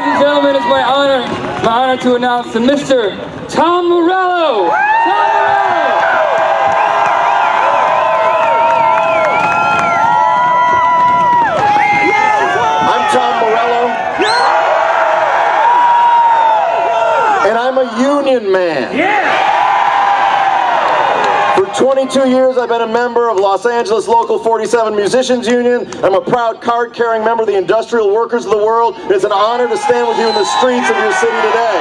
Ladies and gentlemen, it's my honor, my honor to announce to Mr. Tom Morello. Tom Morello. I'm Tom Morello. And I'm a union man. For 22 years, I've been a member of Los Angeles Local 47 Musicians Union. I'm a proud card carrying member of the Industrial Workers of the World. It's an honor to stand with you in the streets of your city today.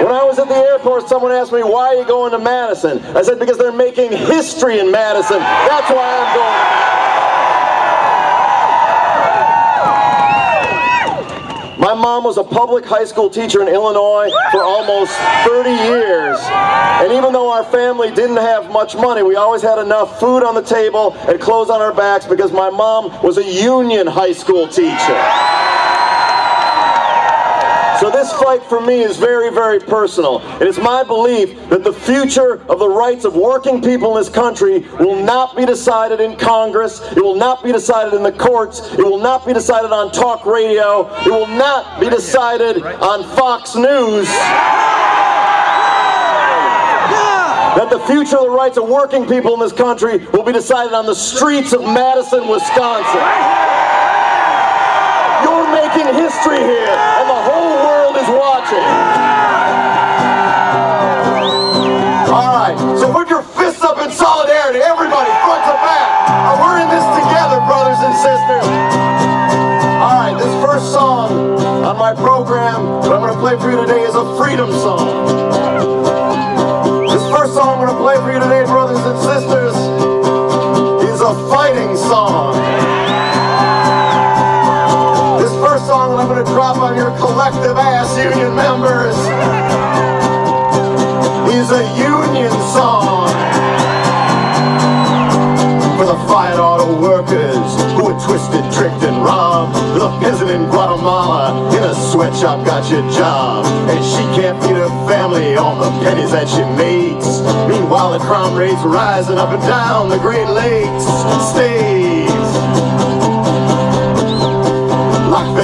When I was at the airport, someone asked me, Why are you going to Madison? I said, Because they're making history in Madison. That's why I'm going. Mom was a public high school teacher in Illinois for almost 30 years. And even though our family didn't have much money, we always had enough food on the table and clothes on our backs because my mom was a union high school teacher. This fight for me is very, very personal. It is my belief that the future of the rights of working people in this country will not be decided in Congress. It will not be decided in the courts. It will not be decided on talk radio. It will not be decided on Fox News. That the future of the rights of working people in this country will be decided on the streets of Madison, Wisconsin. You're making history here, and the whole world. All right, so put your fists up in solidarity, everybody, front to back. We're in this together, brothers and sisters. All right, this first song on my program that I'm going to play for you today is a freedom song. This first song I'm going to play for you today, brothers and sisters, twisted, tricked, and robbed. The peasant in Guatemala in a sweatshop got your job, and she can't feed her family on the pennies that she makes. Meanwhile, the crime rate's rising up and down the Great Lakes states.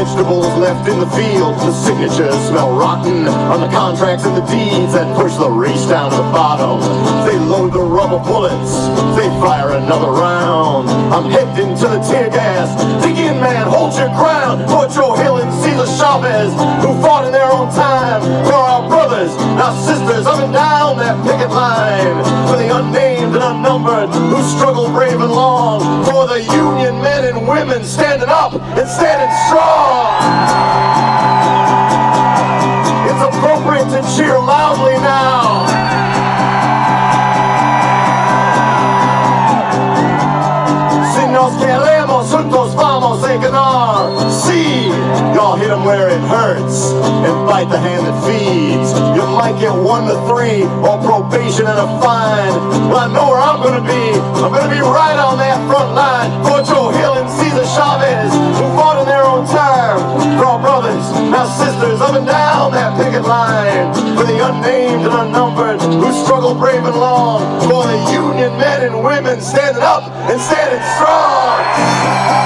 Vegetables left in the fields, the signatures smell rotten on the contracts and the deeds that push the race down to the bottom. They load the rubber bullets, they fire another round. I'm heading to the tear gas. Dig in, man, hold your ground. Joe Hill and Cesar Chavez, who fought in their own time for our brothers, our sisters, up and down that picket line. For the unnamed and unnumbered, who struggle brave and long. For the women standing up and standing strong. It's appropriate to cheer loudly now. Si nos queremos, juntos vamos a ganar. See, y'all hit 'em where it hurts and bite the hand that feeds. You might get one to three or probation and a fine. Well, I know where I'm gonna be. I'm gonna be right on that front line. Line. For the unnamed and unnumbered, who struggle brave and long. For the union men and women standing up and standing strong.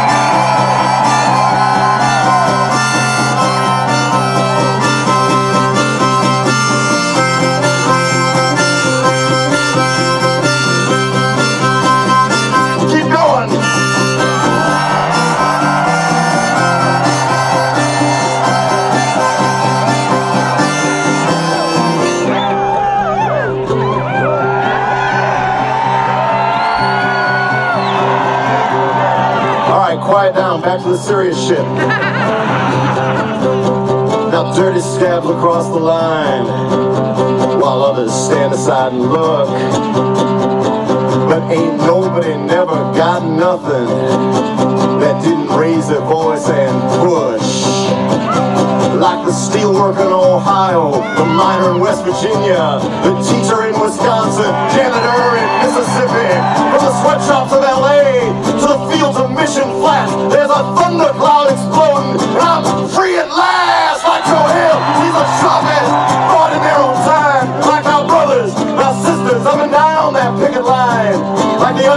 Quiet down. Back to the serious shit. Now dirty scabs across the line, while others stand aside and look. But ain't nobody never got nothing that didn't raise their voice and push. Like the steelworker in Ohio, the miner in West Virginia, the teacher in Wisconsin, janitor in Mississippi, from the sweatshops of LA to the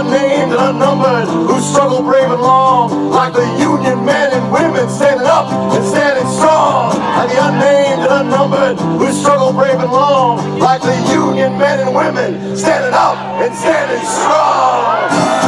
unnamed and unnumbered, who struggle brave and long, like the Union men and women standing up and standing strong. And the unnamed and unnumbered, who struggle brave and long, like the Union men and women standing up and standing strong.